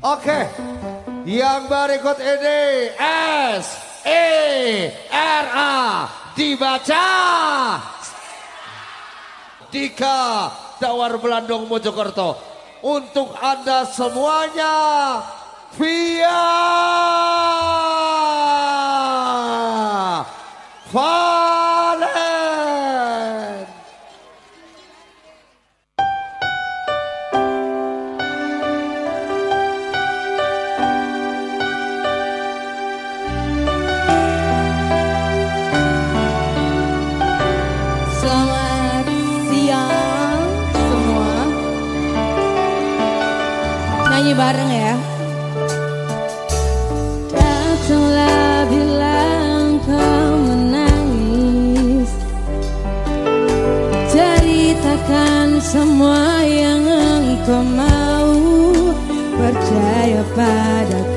Oke, yang berikut ini S E R A. Dibaca. Dika Dawar Belandong Mojokerto. Untuk anda semuanya via Nyanyi bareng ya. Datanglah bilang kau menangis. Ceritakan semua yang engkau mau. Percaya pada